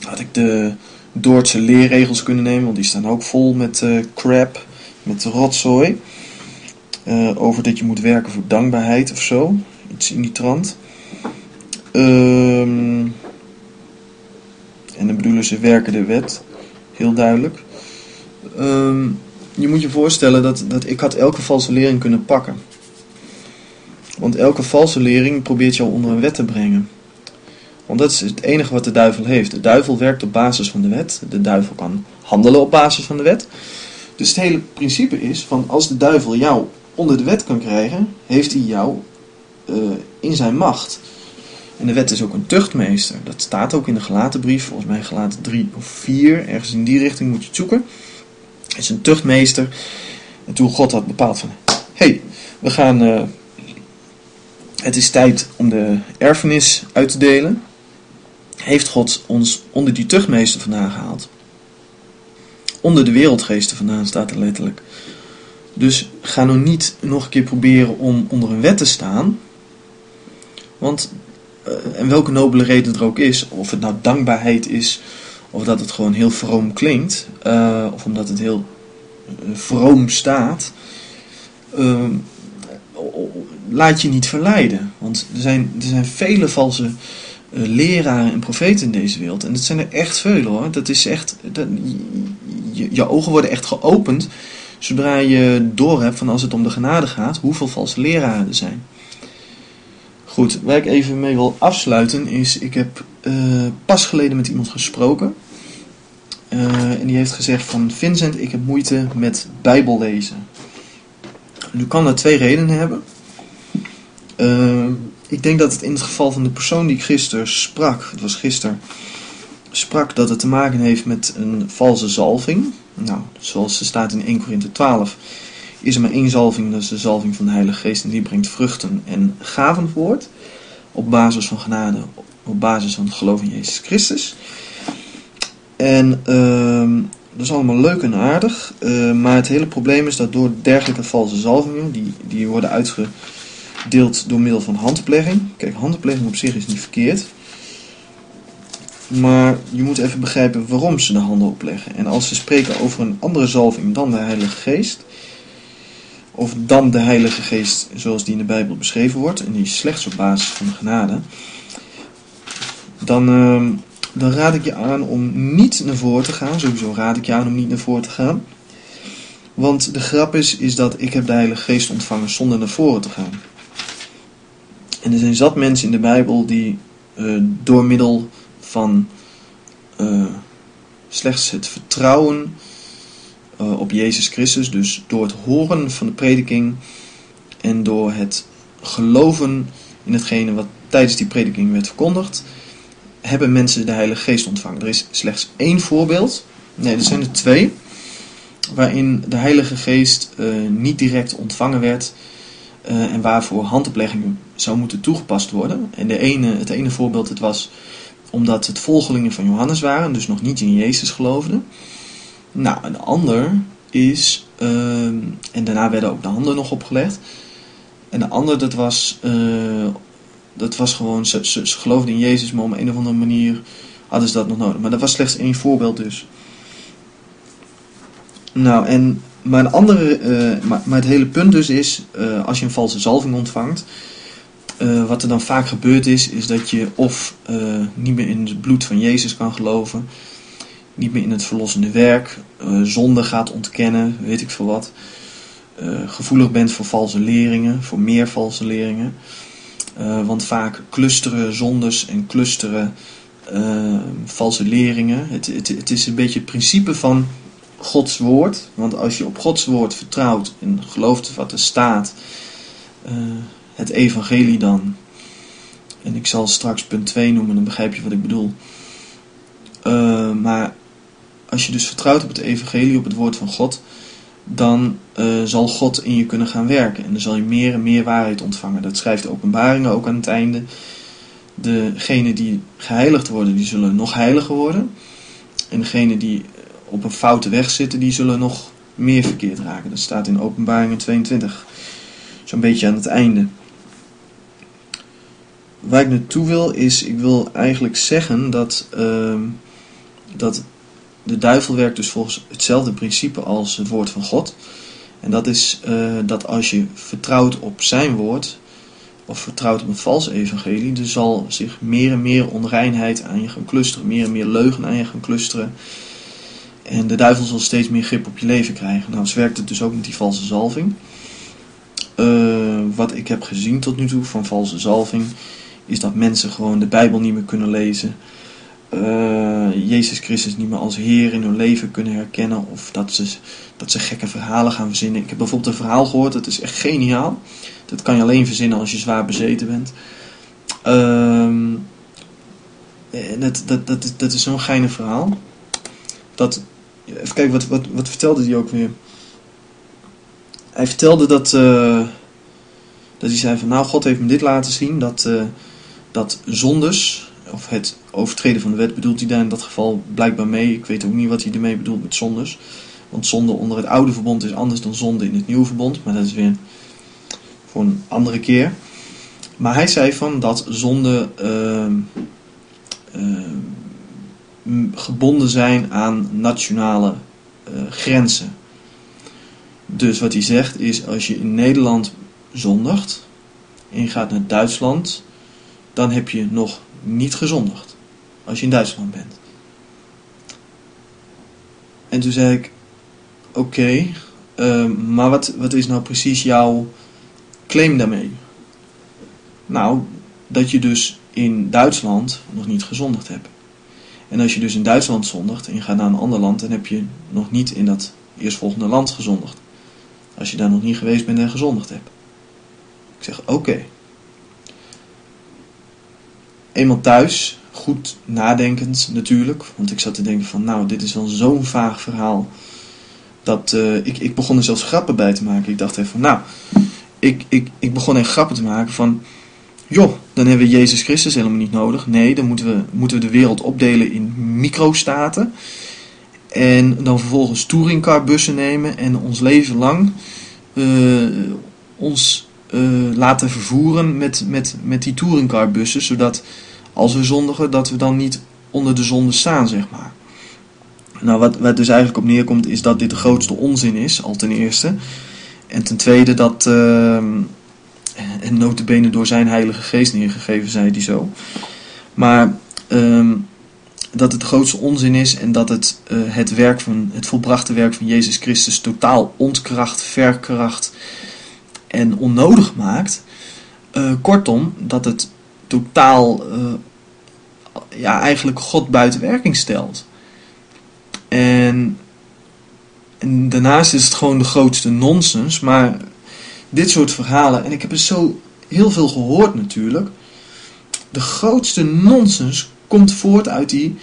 had ik de Doordse leerregels kunnen nemen. Want die staan ook vol met uh, crap, met rotzooi. Uh, over dat je moet werken voor dankbaarheid of zo. Iets in die trant. Um, en dan bedoelen ze werken de wet. Heel duidelijk. Um, je moet je voorstellen dat, dat ik had elke valse lering kunnen pakken. Want elke valse lering probeert jou onder een wet te brengen. Want dat is het enige wat de duivel heeft. De duivel werkt op basis van de wet. De duivel kan handelen op basis van de wet. Dus het hele principe is van als de duivel jou onder de wet kan krijgen, heeft hij jou uh, in zijn macht. En de wet is ook een tuchtmeester. Dat staat ook in de gelaten brief, volgens mij gelaten 3 of 4. Ergens in die richting moet je het zoeken. Is een tuchtmeester. En toen God had bepaald van, hey, we gaan, uh, het is tijd om de erfenis uit te delen. Heeft God ons onder die tuchtmeester vandaan gehaald. Onder de wereldgeesten vandaan staat er letterlijk. Dus ga nou niet nog een keer proberen om onder een wet te staan. Want uh, en welke nobele reden er ook is, of het nou dankbaarheid is, of dat het gewoon heel vroom klinkt, uh, of omdat het heel uh, vroom staat, laat je niet verleiden. Want er zijn, er zijn vele valse leraren en profeten in deze wereld. En dat zijn er echt veel hoor. Dat is echt, dat, je, je ogen worden echt geopend zodra je doorhebt van als het om de genade gaat, hoeveel valse leraren er zijn. Goed, waar ik even mee wil afsluiten is, ik heb uh, pas geleden met iemand gesproken. Uh, en die heeft gezegd van Vincent, ik heb moeite met Bijbel lezen. Nu kan dat twee redenen hebben. Uh, ik denk dat het in het geval van de persoon die ik gisteren sprak, het was gisteren, sprak dat het te maken heeft met een valse zalving. Nou, zoals er staat in 1 Korinthe 12 is er maar één zalving, dat is de zalving van de Heilige Geest. En die brengt vruchten en gaven voort. Op basis van genade, op basis van het geloof in Jezus Christus. En uh, dat is allemaal leuk en aardig. Uh, maar het hele probleem is dat door dergelijke valse zalvingen, die, die worden uitgedeeld door middel van handplegging. Kijk, handplegging op zich is niet verkeerd. Maar je moet even begrijpen waarom ze de handen opleggen. En als ze spreken over een andere zalving dan de Heilige Geest, of dan de Heilige Geest zoals die in de Bijbel beschreven wordt, en die is slechts op basis van de genade, dan, uh, dan raad ik je aan om niet naar voren te gaan. Sowieso raad ik je aan om niet naar voren te gaan. Want de grap is, is dat ik heb de Heilige Geest ontvangen zonder naar voren te gaan. En er zijn zat mensen in de Bijbel die uh, door middel van uh, slechts het vertrouwen uh, op Jezus Christus. Dus door het horen van de prediking en door het geloven in hetgene wat tijdens die prediking werd verkondigd, hebben mensen de Heilige Geest ontvangen. Er is slechts één voorbeeld, nee, er zijn er twee, waarin de Heilige Geest uh, niet direct ontvangen werd en waarvoor handopleggingen zou moeten toegepast worden. En de ene, het ene voorbeeld het was omdat het volgelingen van Johannes waren, dus nog niet in Jezus geloofden. Nou, een ander is, uh, en daarna werden ook de handen nog opgelegd. En de ander, dat was, uh, dat was gewoon, ze, geloofden in Jezus, maar op een of andere manier hadden ze dat nog nodig. Maar dat was slechts één voorbeeld dus. Nou, en, maar, een andere, uh, maar, maar, het hele punt dus is, uh, als je een valse zalving ontvangt, wat er dan vaak gebeurd is, is dat je of niet meer in het bloed van Jezus kan geloven, niet meer in het verlossende werk, uh, zonde gaat ontkennen, weet ik veel wat. Gevoelig bent voor valse leringen, voor meer valse leringen. Want vaak clusteren zondes en clusteren valse leringen. Het, het, het is een beetje het principe van Gods woord. Want als je op Gods woord vertrouwt en gelooft wat er staat, het evangelie dan. En ik zal straks punt 2 noemen, dan begrijp je wat ik bedoel. Uh, maar als je dus vertrouwt op het evangelie, op het woord van God, dan uh, zal God in je kunnen gaan werken. En dan zal je meer en meer waarheid ontvangen. Dat schrijft de openbaringen ook aan het einde. Degenen die geheiligd worden, die zullen nog heiliger worden. En degenen die op een foute weg zitten, die zullen nog meer verkeerd raken. Dat staat in Openbaringen 22. Zo'n beetje aan het einde. Waar ik naartoe wil is, ik wil eigenlijk zeggen dat, uh, dat de duivel werkt dus volgens hetzelfde principe als het woord van God. En dat is uh, dat als je vertrouwt op zijn woord, of vertrouwt op een vals evangelie, er zal zich meer en meer onreinheid aan je gaan clusteren, meer en meer leugen aan je gaan clusteren. En de duivel zal steeds meer grip op je leven krijgen. Nou, zo werkt het dus ook met die valse zalving. Uh, wat ik heb gezien tot nu toe van valse zalving, is dat mensen gewoon de Bijbel niet meer kunnen lezen. Uh, Jezus Christus niet meer als Heer in hun leven kunnen herkennen. Of dat ze, dat ze gekke verhalen gaan verzinnen. Ik heb bijvoorbeeld een verhaal gehoord, dat is echt geniaal. Dat kan je alleen verzinnen als je zwaar bezeten bent. Uh, dat, dat, dat, dat is zo'n geinig verhaal. Dat, even kijken, wat, wat, wat vertelde hij ook weer? Hij vertelde dat, uh, dat hij zei van nou, God heeft me dit laten zien. Dat, uh, dat zondes, of het overtreden van de wet bedoelt hij daar in dat geval blijkbaar mee. Ik weet ook niet wat hij ermee bedoelt met zondes. Want zonde onder het oude verbond is anders dan zonde in het nieuwe verbond. Maar dat is weer voor een andere keer. Maar hij zei van dat zonde uh, uh, gebonden zijn aan nationale uh, grenzen. Dus wat hij zegt is, als je in Nederland zondigt en je gaat naar Duitsland, dan heb je nog niet gezondigd. Als je in Duitsland bent. En toen zei ik, oké, uh, maar wat, wat is nou precies jouw claim daarmee? Nou, dat je dus in Duitsland nog niet gezondigd hebt. En als je dus in Duitsland zondigt en je gaat naar een ander land, dan heb je nog niet in dat eerstvolgende land gezondigd. Als je daar nog niet geweest bent en gezondigd hebt. Ik zeg oké. Eenmaal thuis, goed nadenkend natuurlijk. Want ik zat te denken van nou, dit is wel zo'n vaag verhaal. Dat uh, ik, ik begon er zelfs grappen bij te maken. Ik dacht even van nou, ik, ik, ik begon echt grappen te maken van joh, dan hebben we Jezus Christus helemaal niet nodig. Nee, dan moeten we, moeten we de wereld opdelen in microstaten. En dan vervolgens touringcarbussen nemen en ons leven lang uh, ons uh, laten vervoeren met, met, met die touringcarbussen. Zodat als we zondigen, dat we dan niet onder de zonde staan, zeg maar. Nou, wat, wat dus eigenlijk op neerkomt, is dat dit de grootste onzin is, al ten eerste. En ten tweede dat, uh, en notabene door zijn heilige geest neergegeven, zei hij zo. Maar um, dat het de grootste onzin is en dat het uh, het, werk van, het volbrachte werk van Jezus Christus totaal ontkracht, verkracht en onnodig maakt. Uh, kortom, dat het totaal uh, ja, eigenlijk God buiten werking stelt. En, en daarnaast is het gewoon de grootste nonsens, maar dit soort verhalen, en ik heb er zo heel veel gehoord natuurlijk. De grootste nonsens komt voort uit die,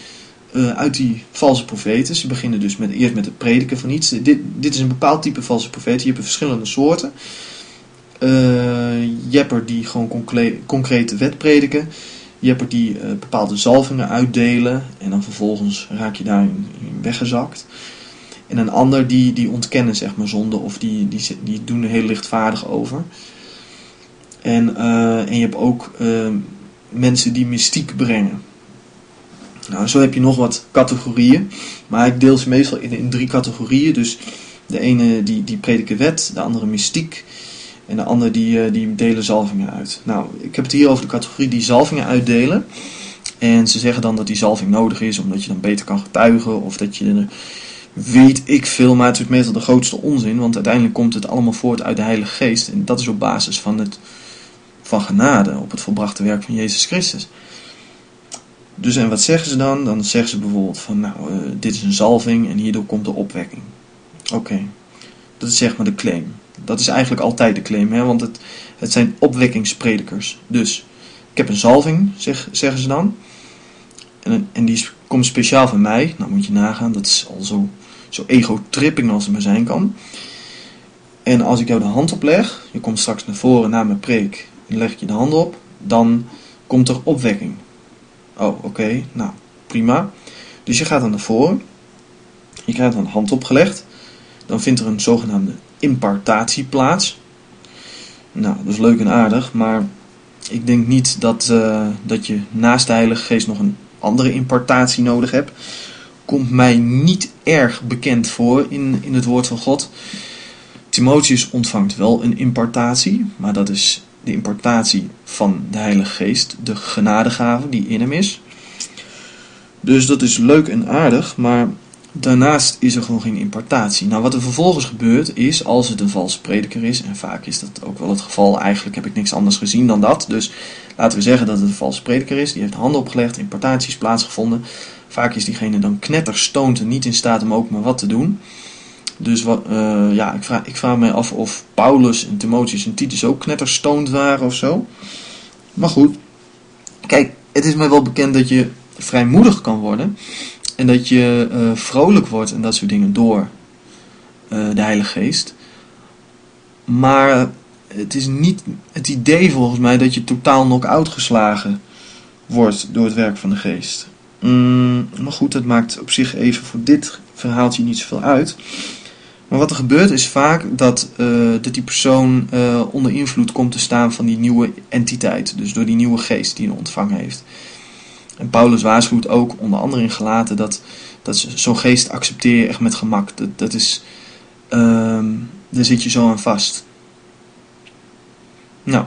uh, uit die valse profeten. Ze beginnen dus met, eerst met het prediken van iets. Dit, dit is een bepaald type valse profeten. Je hebt er verschillende soorten. Uh, je hebt er die gewoon concre concrete wet prediken. Je hebt die uh, bepaalde zalvingen uitdelen. En dan vervolgens raak je daarin weggezakt. En een ander die, die ontkennen zeg maar zonde of die, die, die doen er heel lichtvaardig over. En, uh, en je hebt ook uh, mensen die mystiek brengen. Nou, zo heb je nog wat categorieën. Maar ik deel ze meestal in, in drie categorieën. Dus de ene die, die prediken wet, de andere mystiek. En de andere die, uh, die delen zalvingen uit. Nou, ik heb het hier over de categorie die zalvingen uitdelen. En ze zeggen dan dat die zalving nodig is omdat je dan beter kan getuigen. Of dat je weet ik veel, maar het is meestal de grootste onzin. Want uiteindelijk komt het allemaal voort uit de Heilige Geest. En dat is op basis van, het, van genade, op het volbrachte werk van Jezus Christus. Dus en wat zeggen ze dan? Dan zeggen ze bijvoorbeeld van, nou, uh, dit is een zalving en hierdoor komt de opwekking. Oké, dat is zeg maar de claim. Dat is eigenlijk altijd de claim, hè? want het, het zijn opwekkingspredikers. Dus, ik heb een zalving, zeg, zeggen ze dan. En, en die komt speciaal van mij. Nou moet je nagaan, dat is al zo zo ego-tripping als het maar zijn kan. En als ik jou de hand opleg, je komt straks naar voren na mijn preek en leg ik je de hand op, dan komt er opwekking. Oh, oké, nou prima. Dus je gaat dan naar voren, je krijgt dan de hand opgelegd, dan vindt er een zogenaamde impartatie plaats. Nou, dat is leuk en aardig, maar ik denk niet dat, uh, dat je naast de Heilige Geest nog een andere impartatie nodig hebt. Komt mij niet erg bekend voor in, in het woord van God. Timotheus ontvangt wel een impartatie, maar dat is de impartatie van de Heilige Geest, de genadegave die in hem is. Dus dat is leuk en aardig, maar daarnaast is er gewoon geen impartatie. Nou, wat er vervolgens gebeurt is, als het een valse prediker is, en vaak is dat ook wel het geval, eigenlijk heb ik niks anders gezien dan dat. Dus laten we zeggen dat het een valse prediker is, die heeft handen opgelegd, impartaties plaatsgevonden. Vaak is diegene dan knetterstoond en niet in staat om ook maar wat te doen. Dus wat, uh, ja, ik vraag, ik vraag me af of Paulus en Timotheus en Titus ook knetterstoned waren of zo. Maar goed, kijk, het is mij wel bekend dat je vrijmoedig kan worden. En dat je uh, vrolijk wordt en dat soort dingen door uh, de Heilige Geest. Maar het is niet het idee volgens mij dat je totaal knock-out geslagen wordt door het werk van de Geest. Mm, maar goed, dat maakt op zich even voor dit verhaaltje niet zoveel uit. Maar wat er gebeurt is vaak dat, uh, dat die persoon onder invloed komt te staan van die nieuwe entiteit. Dus door die nieuwe geest die hij ontvangen heeft. En Paulus waarschuwt ook onder andere in gelaten dat, dat zo'n geest accepteer je echt met gemak. Dat, dat is, uh, daar zit je zo aan vast. Nou,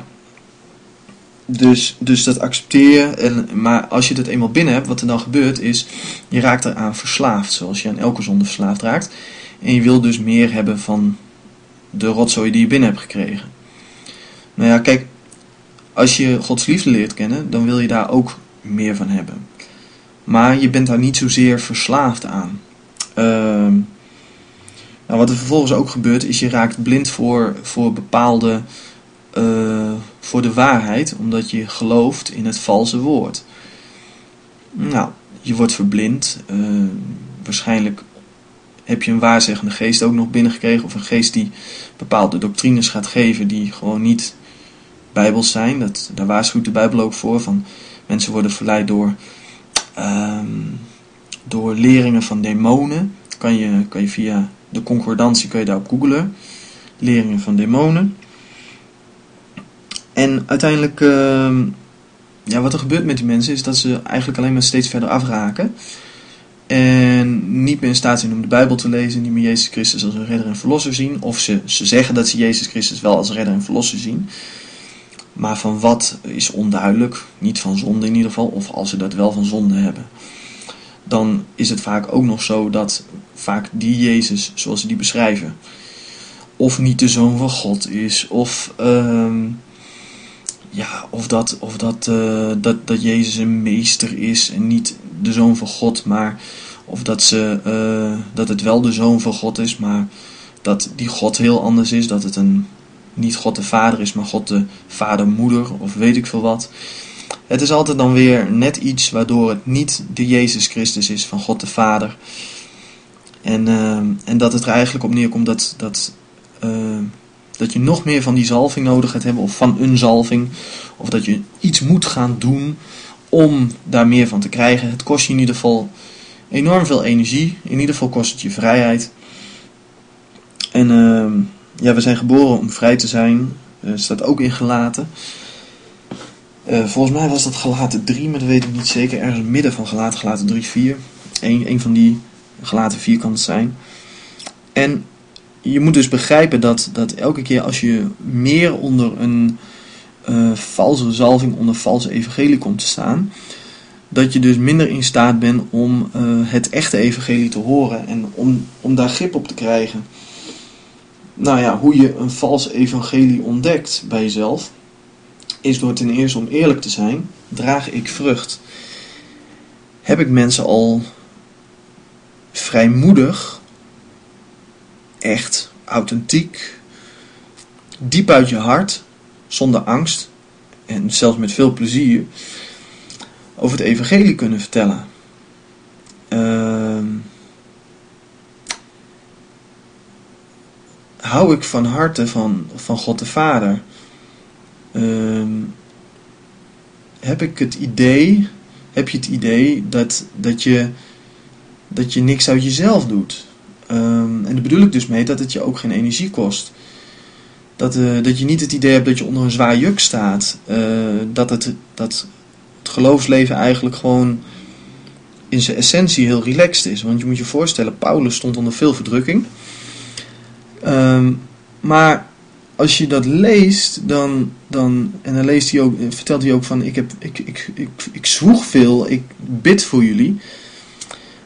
dus, dus dat accepteer je. En, maar als je dat eenmaal binnen hebt, wat er dan gebeurt is, je raakt eraan verslaafd. Zoals je aan elke zonde verslaafd raakt. En je wil dus meer hebben van de rotzooi die je binnen hebt gekregen. Nou ja, kijk, als je Gods liefde leert kennen, dan wil je daar ook meer van hebben. Maar je bent daar niet zozeer verslaafd aan. Uh, nou, wat er vervolgens ook gebeurt, is je raakt blind voor, voor bepaalde. Uh, voor de waarheid, omdat je gelooft in het valse woord. Nou, je wordt verblind. Uh, waarschijnlijk heb je een waarzeggende geest ook nog binnengekregen. Of een geest die bepaalde doctrines gaat geven die gewoon niet bijbels zijn. Dat, daar waarschuwt de Bijbel ook voor. Van mensen worden verleid door, um, door leringen van demonen. Kan je, kan je via de concordantie kun je daarop googlen. Leringen van demonen. En uiteindelijk, uh, ja, wat er gebeurt met die mensen is dat ze eigenlijk alleen maar steeds verder afraken. En niet meer in staat zijn om de Bijbel te lezen, niet meer Jezus Christus als een redder en verlosser zien. Of ze, ze zeggen dat ze Jezus Christus wel als redder en verlosser zien. Maar van wat is onduidelijk, niet van zonde in ieder geval, of als ze dat wel van zonde hebben. Dan is het vaak ook nog zo dat vaak die Jezus, zoals ze die beschrijven, of niet de zoon van God is, of, uh, ja, of, dat, of dat, uh, dat, dat Jezus een meester is en niet de zoon van God, maar of dat, ze, uh, dat het wel de zoon van God is, maar dat die God heel anders is, dat het een niet God de Vader is, maar God de Vader-Moeder of weet ik veel wat. Het is altijd dan weer net iets waardoor het niet de Jezus Christus is van God de Vader. En, uh, en dat het er eigenlijk op neerkomt dat, dat, uh, dat je nog meer van die zalving nodig gaat hebben, of van een zalving. Of dat je iets moet gaan doen om daar meer van te krijgen. Het kost je in ieder geval enorm veel energie. In ieder geval kost het je vrijheid. En uh, ja, we zijn geboren om vrij te zijn. Uh, staat ook in gelaten. Uh, volgens mij was dat gelaten 3, maar dat weet ik niet zeker. Ergens midden van gelaten, gelaten 3, 4. Eén, een van die gelaten 4 kan het zijn. En je moet dus begrijpen dat, dat elke keer als je meer onder een uh, valse zalving, onder valse evangelie komt te staan, dat je dus minder in staat bent om het echte evangelie te horen en om, om daar grip op te krijgen nou ja, hoe je een vals evangelie ontdekt bij jezelf, is door ten eerste om eerlijk te zijn. Draag ik vrucht? Heb ik mensen al vrijmoedig, echt, authentiek, diep uit je hart, zonder angst en zelfs met veel plezier over het evangelie kunnen vertellen? Uh, hou ik van harte van, van God de Vader. Um, heb ik het idee, heb je het idee dat, dat, je, dat je niks uit jezelf doet. Ehm, en daar bedoel ik dus mee dat het je ook geen energie kost. Dat, uh, dat je niet het idee hebt dat je onder een zwaar juk staat. Uh, dat, het, dat het geloofsleven eigenlijk gewoon in zijn essentie heel relaxed is. Want je moet je voorstellen, Paulus stond onder veel verdrukking. Um, maar als je dat leest, dan, dan en dan leest hij ook, vertelt hij ook van: ik, heb, ik, ik, ik, ik zwoeg veel, ik bid voor jullie.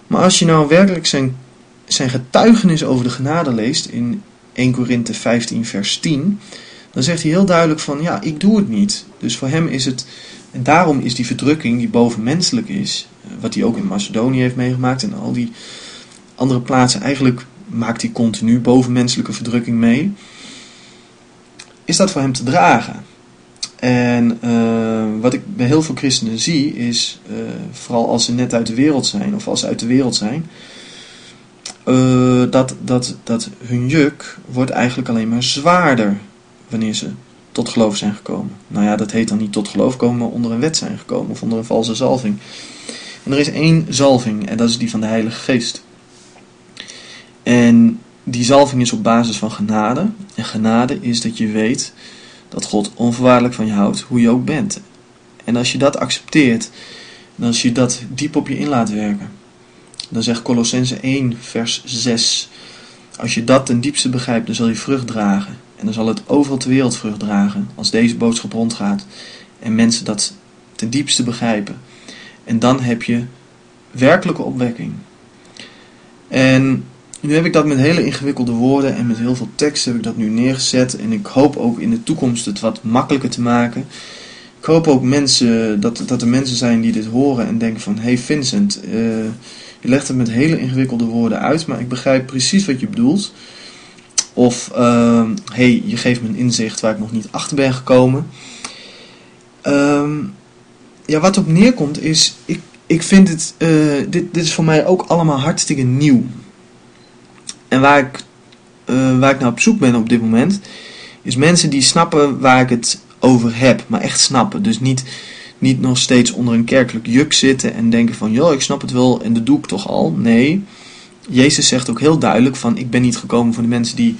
Maar als je nou werkelijk zijn, zijn getuigenis over de genade leest in 1 Korinthe 15, vers 10, dan zegt hij heel duidelijk van: ja, ik doe het niet. Dus voor hem is het, en daarom is die verdrukking die bovenmenselijk is, wat hij ook in Macedonië heeft meegemaakt en al die andere plaatsen, eigenlijk maakt hij continu bovenmenselijke verdrukking mee is dat voor hem te dragen. En uh, wat ik bij heel veel christenen zie is, uh, vooral als ze net uit de wereld zijn of als ze uit de wereld zijn, uh, dat, dat, dat hun juk wordt eigenlijk alleen maar zwaarder wanneer ze tot geloof zijn gekomen. Nou ja, dat heet dan niet tot geloof komen, maar onder een wet zijn gekomen of onder een valse zalving. En er is één zalving en dat is die van de Heilige Geest. En die zalving is op basis van genade. En genade is dat je weet dat God onvoorwaardelijk van je houdt, hoe je ook bent. En als je dat accepteert, en als je dat diep op je in laat werken, dan zegt Colossense 1, vers 6. Als je dat ten diepste begrijpt, dan zal je vrucht dragen. En dan zal het overal ter wereld vrucht dragen, als deze boodschap rondgaat. En mensen dat ten diepste begrijpen. En dan heb je werkelijke opwekking. En nu heb ik dat met hele ingewikkelde woorden en met heel veel tekst heb ik dat nu neergezet. En ik hoop ook in de toekomst het wat makkelijker te maken. Ik hoop ook mensen, dat, dat er mensen zijn die dit horen en denken van... Hey Vincent, uh, je legt het met hele ingewikkelde woorden uit, maar ik begrijp precies wat je bedoelt. Of, uh, hey, je geeft me een inzicht waar ik nog niet achter ben gekomen. Uh, ja, wat op neerkomt is, ik, ik vind het, uh, dit, dit is voor mij ook allemaal hartstikke nieuw. En waar ik, uh, waar ik naar op zoek ben op dit moment, is mensen die snappen waar ik het over heb. Maar echt snappen. Dus niet, niet nog steeds onder een kerkelijk juk zitten en denken van, joh, ik snap het wel en dat doe ik toch al. Nee, Jezus zegt ook heel duidelijk van, ik ben niet gekomen voor de mensen die,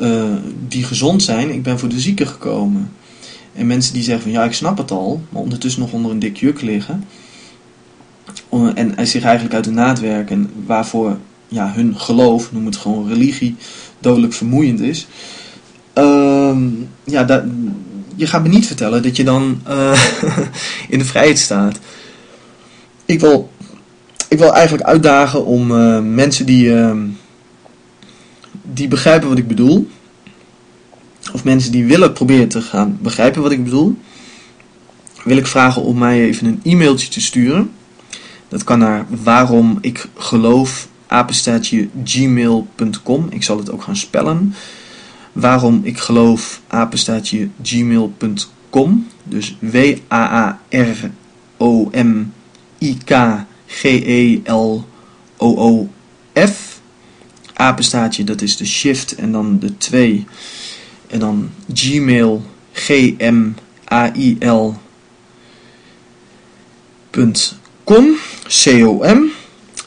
uh, die gezond zijn, ik ben voor de zieken gekomen. En mensen die zeggen van, ja, ik snap het al, maar ondertussen nog onder een dik juk liggen. En zich eigenlijk uit de naad werken, waarvoor ja, hun geloof, noem het gewoon religie, dodelijk vermoeiend is. Uh, ja, dat, je gaat me niet vertellen dat je dan uh, [laughs] in de vrijheid staat. Ik wil, ik wil eigenlijk uitdagen om uh, mensen die, uh, die begrijpen wat ik bedoel, of mensen die willen proberen te gaan begrijpen wat ik bedoel, wil ik vragen om mij even een e-mailtje te sturen. Dat kan naar waarom ik geloof apenstaatje gmail.com. Ik zal het ook gaan spellen. Waarom ik geloof apenstaatje gmail.com. Dus W-A-A-R-O-M-I-K-G-E-L-O-O-F. Apenstaatje, dat is de shift en dan de 2. En dan gmail, G-M-A-I-L.com. C-O-M.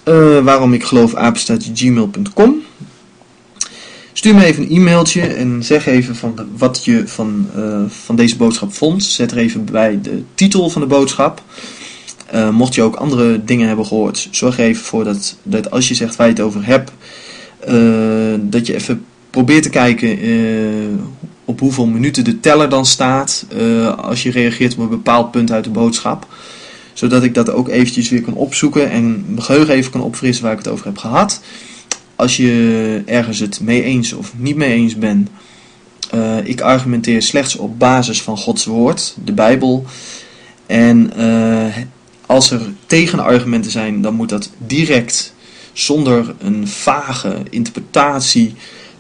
Uh, waarom ik geloof apenstaatje Stuur me even een e-mailtje en zeg even van wat je van, uh, van deze boodschap vond. Zet er even bij de titel van de boodschap. Uh, mocht je ook andere dingen hebben gehoord, zorg even voor dat, dat als je zegt waar je het over hebt, dat je even probeert te kijken op hoeveel minuten de teller dan staat als je reageert op een bepaald punt uit de boodschap zodat ik dat ook eventjes weer kan opzoeken en mijn geheugen even kan opfrissen waar ik het over heb gehad. Als je ergens het mee eens of niet mee eens bent, uh, ik argumenteer slechts op basis van Gods woord, de Bijbel. En uh, als er tegenargumenten zijn, dan moet dat direct, zonder een vage interpretatie,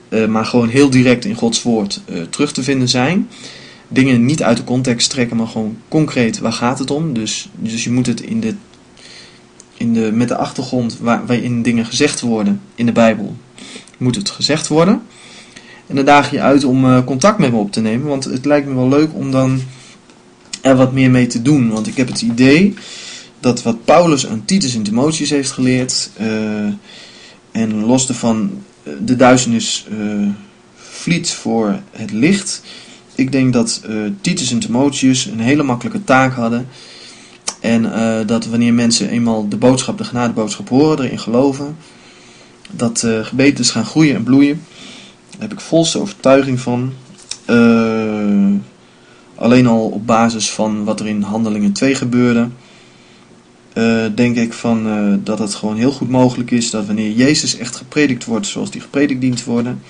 uh, maar gewoon heel direct in Gods woord terug te vinden zijn dingen niet uit de context trekken, maar gewoon concreet waar gaat het om. Dus, dus je moet het in de, in de, met de achtergrond waar, waarin dingen gezegd worden in de Bijbel, moet het gezegd worden. En dan daag je uit om uh, contact met me op te nemen, want het lijkt me wel leuk om dan er wat meer mee te doen. Want ik heb het idee dat wat Paulus aan Titus en Timotheus heeft geleerd, uh, en los ervan de duisternis uh, vliet voor het licht. Ik denk dat uh, Titus en Timotheus een hele makkelijke taak hadden. En dat wanneer mensen eenmaal de boodschap, de genadeboodschap horen, erin geloven, dat uh, gebetens gaan groeien en bloeien. Daar heb ik volste overtuiging van. Alleen al op basis van wat er in Handelingen 2 gebeurde, denk ik van, dat het gewoon heel goed mogelijk is dat wanneer Jezus echt gepredikt wordt zoals die gepredikt dient worden,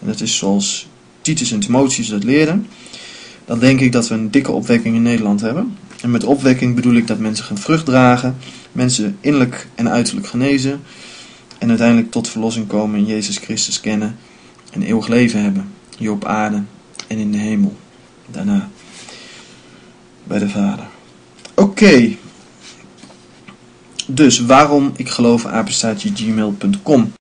en dat is zoals Titus en Timotheus dat leerden, dan denk ik dat we een dikke opwekking in Nederland hebben. En met opwekking bedoel ik dat mensen gaan vrucht dragen, mensen innerlijk en uiterlijk genezen, en uiteindelijk tot verlossing komen en Jezus Christus kennen en eeuwig leven hebben, hier op aarde en in de hemel. Daarna bij de Vader. Oké. Dus waarom ik geloof apenstaatje gmail.com